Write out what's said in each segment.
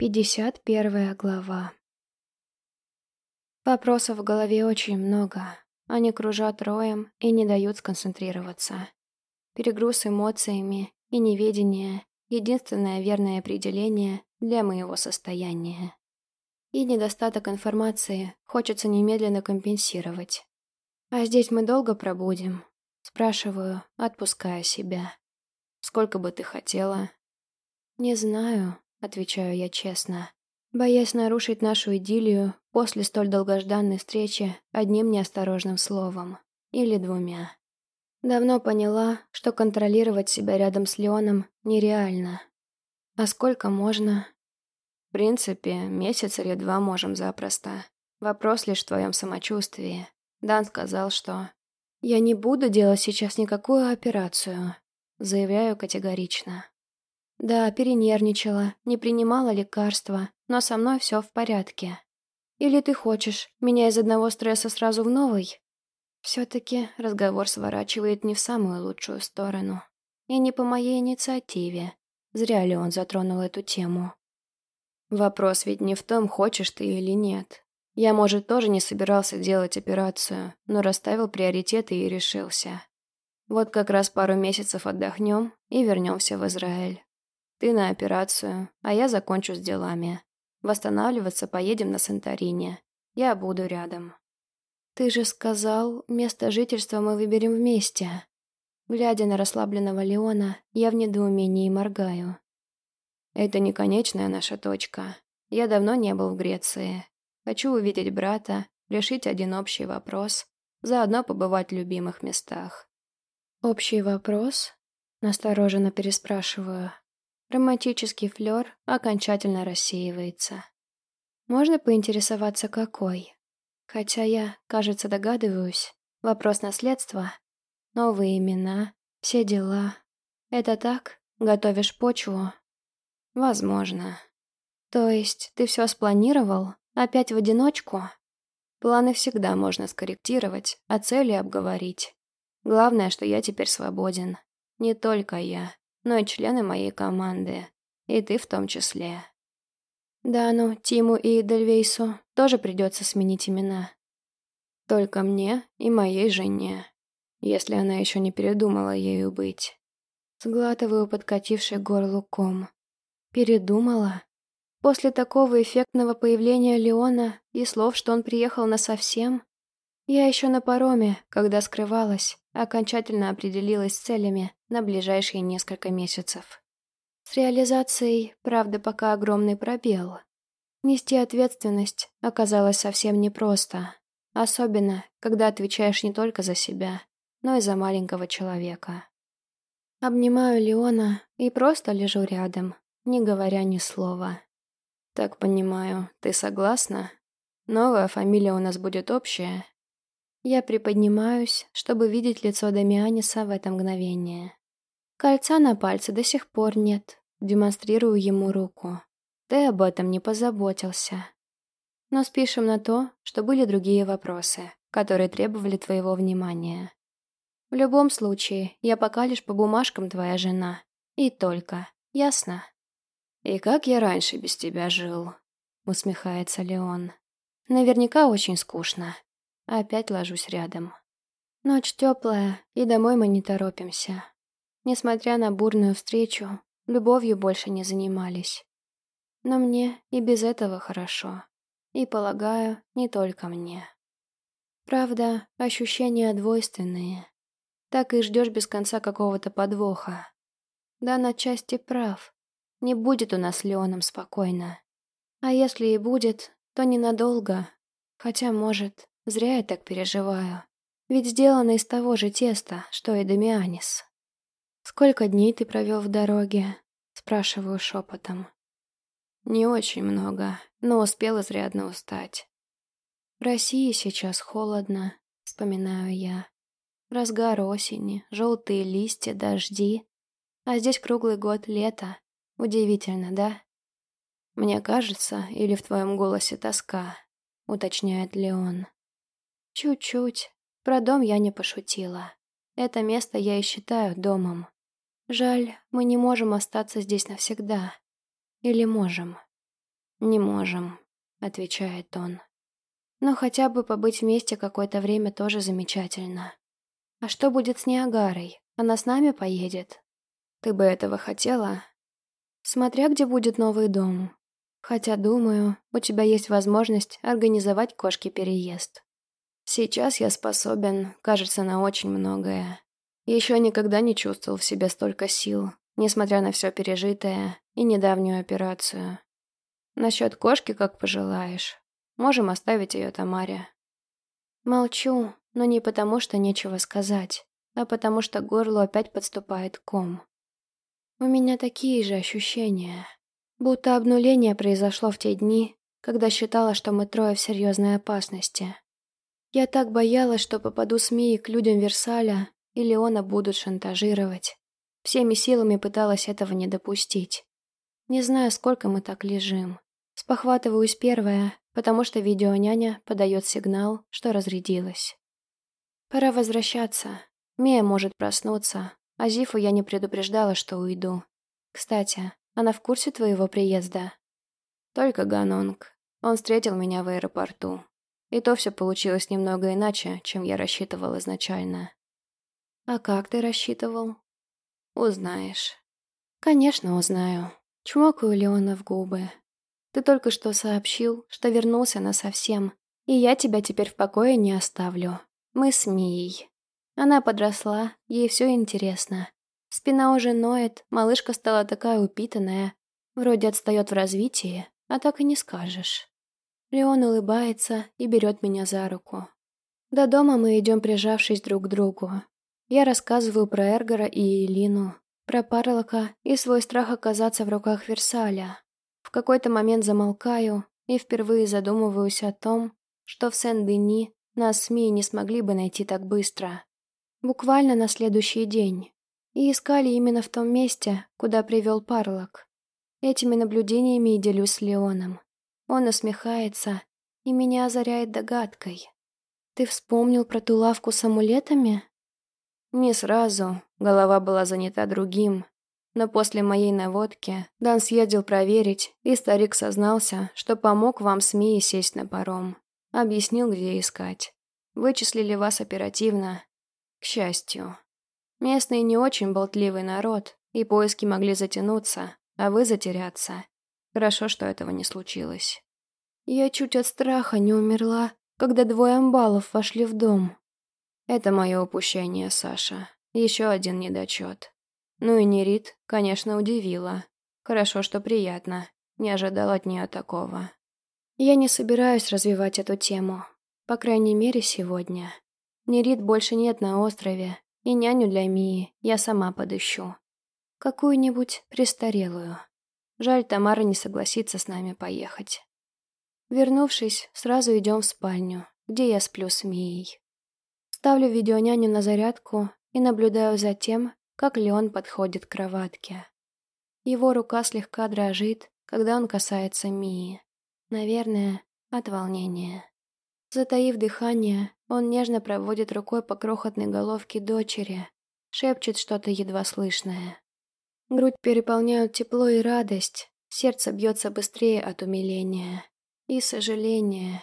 Пятьдесят первая глава. Вопросов в голове очень много. Они кружат роем и не дают сконцентрироваться. Перегруз эмоциями и неведение — единственное верное определение для моего состояния. И недостаток информации хочется немедленно компенсировать. «А здесь мы долго пробудем?» Спрашиваю, отпуская себя. «Сколько бы ты хотела?» «Не знаю», отвечаю я честно, боясь нарушить нашу идиллию после столь долгожданной встречи одним неосторожным словом. Или двумя. Давно поняла, что контролировать себя рядом с Леоном нереально. А сколько можно? В принципе, месяц или два можем запросто. Вопрос лишь в твоем самочувствии. Дан сказал, что... Я не буду делать сейчас никакую операцию. Заявляю категорично. Да, перенервничала, не принимала лекарства, но со мной все в порядке. Или ты хочешь меня из одного стресса сразу в новый? Все-таки разговор сворачивает не в самую лучшую сторону. И не по моей инициативе. Зря ли он затронул эту тему. Вопрос ведь не в том, хочешь ты или нет. Я, может, тоже не собирался делать операцию, но расставил приоритеты и решился. Вот как раз пару месяцев отдохнем и вернемся в Израиль. Ты на операцию, а я закончу с делами. Восстанавливаться поедем на Санторини. Я буду рядом. Ты же сказал, место жительства мы выберем вместе. Глядя на расслабленного Леона, я в недоумении моргаю. Это не конечная наша точка. Я давно не был в Греции. Хочу увидеть брата, решить один общий вопрос, заодно побывать в любимых местах. Общий вопрос? Настороженно переспрашиваю. Романтический флёр окончательно рассеивается. Можно поинтересоваться, какой? Хотя я, кажется, догадываюсь. Вопрос наследства, новые имена, все дела. Это так? Готовишь почву? Возможно. То есть ты все спланировал? Опять в одиночку? Планы всегда можно скорректировать, а цели обговорить. Главное, что я теперь свободен. Не только я но и члены моей команды. И ты в том числе. Да, ну, Тиму и Дельвейсу тоже придется сменить имена. Только мне и моей жене, если она еще не передумала ею быть. Сглатываю подкативший горлу ком. Передумала? После такого эффектного появления Леона и слов, что он приехал насовсем, я еще на пароме, когда скрывалась, окончательно определилась с целями на ближайшие несколько месяцев. С реализацией, правда, пока огромный пробел. Нести ответственность оказалось совсем непросто, особенно, когда отвечаешь не только за себя, но и за маленького человека. Обнимаю Леона и просто лежу рядом, не говоря ни слова. «Так понимаю, ты согласна? Новая фамилия у нас будет общая?» Я приподнимаюсь, чтобы видеть лицо Дамианиса в это мгновение. Кольца на пальце до сих пор нет. Демонстрирую ему руку. Ты об этом не позаботился. Но спишем на то, что были другие вопросы, которые требовали твоего внимания. В любом случае, я пока лишь по бумажкам твоя жена. И только. Ясно? И как я раньше без тебя жил? Усмехается Леон. Наверняка очень скучно. Опять ложусь рядом. Ночь теплая, и домой мы не торопимся. Несмотря на бурную встречу, любовью больше не занимались. Но мне и без этого хорошо. И, полагаю, не только мне. Правда, ощущения двойственные. Так и ждешь без конца какого-то подвоха. Да, на части прав. Не будет у нас Леоном спокойно. А если и будет, то ненадолго. Хотя, может, Зря я так переживаю. Ведь сделано из того же теста, что и Дамианис. «Сколько дней ты провел в дороге?» Спрашиваю шепотом. «Не очень много, но успел изрядно устать». «В России сейчас холодно», — вспоминаю я. Разгар осени, желтые листья, дожди. А здесь круглый год лето. Удивительно, да? Мне кажется, или в твоем голосе тоска, уточняет Леон. Чуть-чуть. Про дом я не пошутила. Это место я и считаю домом. Жаль, мы не можем остаться здесь навсегда. Или можем? «Не можем», — отвечает он. «Но хотя бы побыть вместе какое-то время тоже замечательно. А что будет с Ниагарой? Она с нами поедет?» «Ты бы этого хотела?» «Смотря где будет новый дом. Хотя, думаю, у тебя есть возможность организовать кошке переезд. Сейчас я способен, кажется, на очень многое. Еще никогда не чувствовал в себе столько сил, несмотря на все пережитое и недавнюю операцию. Насчет кошки, как пожелаешь. Можем оставить ее Тамаре. Молчу, но не потому, что нечего сказать, а потому что к горлу опять подступает ком. У меня такие же ощущения. Будто обнуление произошло в те дни, когда считала, что мы трое в серьезной опасности. Я так боялась, что попаду с Мией к людям Версаля, и Леона будут шантажировать. Всеми силами пыталась этого не допустить. Не знаю, сколько мы так лежим. Спохватываюсь первая, потому что видеоняня подает сигнал, что разрядилась. Пора возвращаться. Мия может проснуться, а Зифу я не предупреждала, что уйду. Кстати, она в курсе твоего приезда? Только Ганонг. Он встретил меня в аэропорту. И то все получилось немного иначе, чем я рассчитывал изначально. А как ты рассчитывал? Узнаешь. Конечно, узнаю. Чмокаю Леона в губы. Ты только что сообщил, что вернулся насовсем, и я тебя теперь в покое не оставлю. Мы с Мией. Она подросла, ей все интересно. Спина уже ноет, малышка стала такая упитанная. Вроде отстает в развитии, а так и не скажешь. Леон улыбается и берет меня за руку. До дома мы идем, прижавшись друг к другу. Я рассказываю про Эргора и Элину, про Парлока и свой страх оказаться в руках Версаля. В какой-то момент замолкаю и впервые задумываюсь о том, что в Сен-Дени нас с Мией не смогли бы найти так быстро. Буквально на следующий день и искали именно в том месте, куда привел Парлок. Этими наблюдениями и делюсь с Леоном. Он усмехается и меня озаряет догадкой. «Ты вспомнил про ту лавку с амулетами?» Не сразу, голова была занята другим. Но после моей наводки Дан съездил проверить, и старик сознался, что помог вам с Мией сесть на паром. Объяснил, где искать. Вычислили вас оперативно. К счастью. Местный не очень болтливый народ, и поиски могли затянуться, а вы затеряться. Хорошо, что этого не случилось. Я чуть от страха не умерла, когда двое амбалов вошли в дом. Это мое упущение, Саша. Еще один недочет. Ну и Нерит, конечно, удивила. Хорошо, что приятно. Не ожидал от нее такого. Я не собираюсь развивать эту тему. По крайней мере, сегодня. Нерит больше нет на острове, и няню для Мии я сама подыщу. Какую-нибудь престарелую. Жаль, Тамара не согласится с нами поехать. Вернувшись, сразу идем в спальню, где я сплю с Мией. Ставлю видеоняню на зарядку и наблюдаю за тем, как Леон подходит к кроватке. Его рука слегка дрожит, когда он касается Мии. Наверное, от волнения. Затаив дыхание, он нежно проводит рукой по крохотной головке дочери, шепчет что-то едва слышное. Грудь переполняют тепло и радость, сердце бьется быстрее от умиления. И сожаление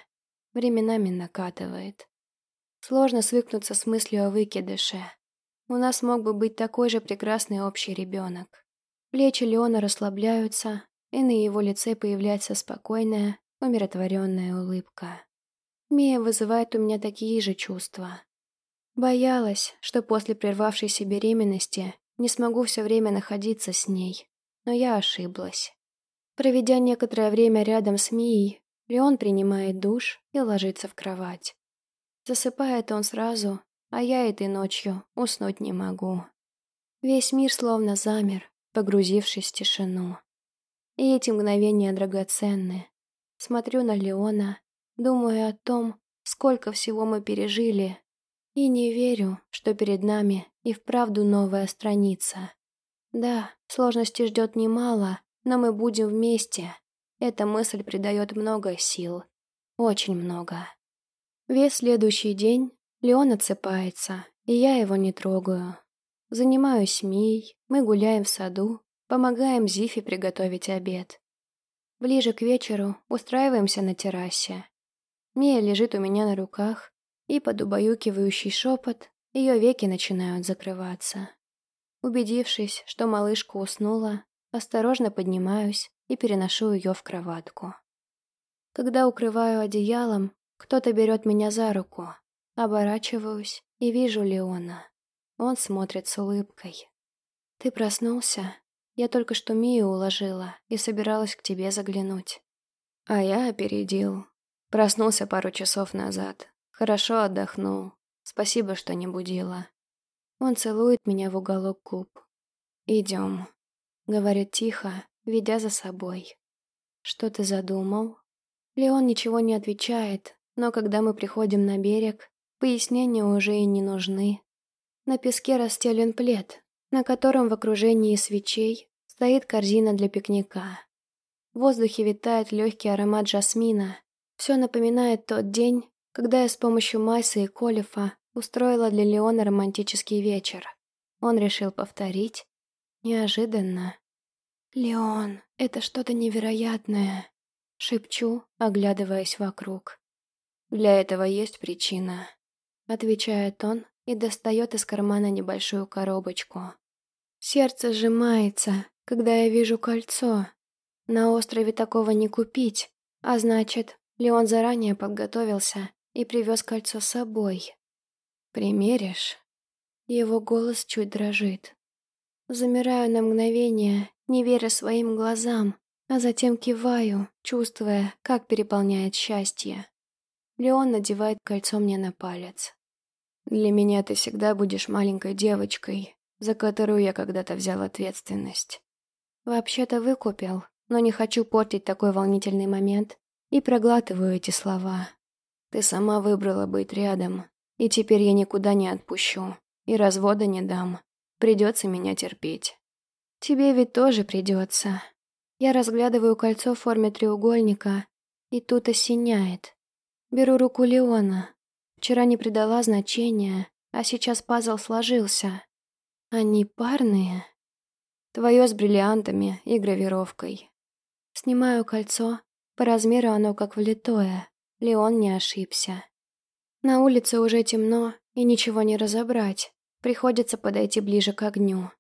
временами накатывает. Сложно свыкнуться с мыслью о выкидыше. У нас мог бы быть такой же прекрасный общий ребенок. Плечи Леона расслабляются, и на его лице появляется спокойная, умиротворенная улыбка. Мия вызывает у меня такие же чувства. Боялась, что после прервавшейся беременности не смогу все время находиться с ней, но я ошиблась. Проведя некоторое время рядом с Мией, Леон принимает душ и ложится в кровать. Засыпает он сразу, а я этой ночью уснуть не могу. Весь мир словно замер, погрузившись в тишину. И эти мгновения драгоценны. Смотрю на Леона Думаю о том, сколько всего мы пережили, и не верю, что перед нами и вправду новая страница. Да, сложности ждет немало, но мы будем вместе. Эта мысль придает много сил. Очень много. Весь следующий день Леон отсыпается, и я его не трогаю. Занимаюсь Мией, мы гуляем в саду, помогаем Зифе приготовить обед. Ближе к вечеру устраиваемся на террасе. Мия лежит у меня на руках, и под убаюкивающий шепот ее веки начинают закрываться. Убедившись, что малышка уснула, осторожно поднимаюсь и переношу ее в кроватку. Когда укрываю одеялом, кто-то берет меня за руку. Оборачиваюсь и вижу Леона. Он смотрит с улыбкой. «Ты проснулся? Я только что Мию уложила и собиралась к тебе заглянуть». А я опередил. Проснулся пару часов назад. Хорошо отдохнул. Спасибо, что не будила. Он целует меня в уголок губ. «Идем», — говорит тихо, ведя за собой. «Что ты задумал?» Леон ничего не отвечает, но когда мы приходим на берег, пояснения уже и не нужны. На песке расстелен плед, на котором в окружении свечей стоит корзина для пикника. В воздухе витает легкий аромат жасмина. Все напоминает тот день, когда я с помощью Майса и Колефа устроила для Леона романтический вечер. Он решил повторить. Неожиданно. «Леон, это что-то невероятное», — шепчу, оглядываясь вокруг. «Для этого есть причина», — отвечает он и достает из кармана небольшую коробочку. Сердце сжимается, когда я вижу кольцо. На острове такого не купить, а значит, Леон заранее подготовился и привез кольцо с собой. «Примеришь?» Его голос чуть дрожит. Замираю на мгновение, не веря своим глазам, а затем киваю, чувствуя, как переполняет счастье. Леон надевает кольцо мне на палец. «Для меня ты всегда будешь маленькой девочкой, за которую я когда-то взял ответственность. Вообще-то выкупил, но не хочу портить такой волнительный момент и проглатываю эти слова. Ты сама выбрала быть рядом, и теперь я никуда не отпущу, и развода не дам. Придется меня терпеть. Тебе ведь тоже придется. Я разглядываю кольцо в форме треугольника, и тут осеняет. Беру руку Леона. Вчера не придала значения, а сейчас пазл сложился. Они парные. Твое с бриллиантами и гравировкой. Снимаю кольцо, по размеру оно как влитое. Леон не ошибся. На улице уже темно, и ничего не разобрать. Приходится подойти ближе к огню.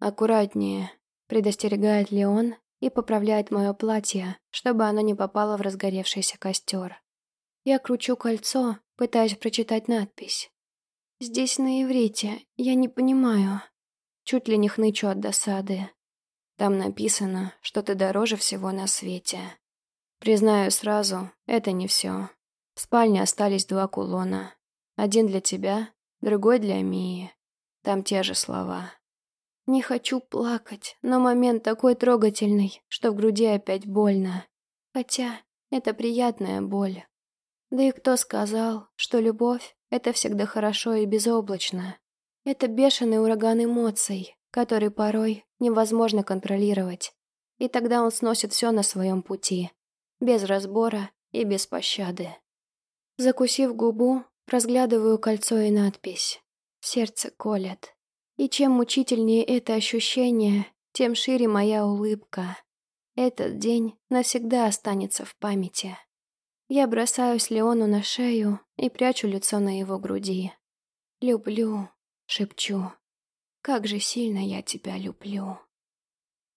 «Аккуратнее», — предостерегает Леон и поправляет мое платье, чтобы оно не попало в разгоревшийся костер. Я кручу кольцо, пытаясь прочитать надпись. «Здесь на иврите, я не понимаю». Чуть ли не хнычу от досады. Там написано, что ты дороже всего на свете. Признаю сразу, это не все. В спальне остались два кулона. Один для тебя, другой для Мии. Там те же слова. Не хочу плакать, но момент такой трогательный, что в груди опять больно. Хотя это приятная боль. Да и кто сказал, что любовь — это всегда хорошо и безоблачно? Это бешеный ураган эмоций, который порой невозможно контролировать. И тогда он сносит все на своем пути, без разбора и без пощады. Закусив губу, разглядываю кольцо и надпись. Сердце колет. И чем мучительнее это ощущение, тем шире моя улыбка. Этот день навсегда останется в памяти. Я бросаюсь Леону на шею и прячу лицо на его груди. «Люблю», — шепчу. «Как же сильно я тебя люблю».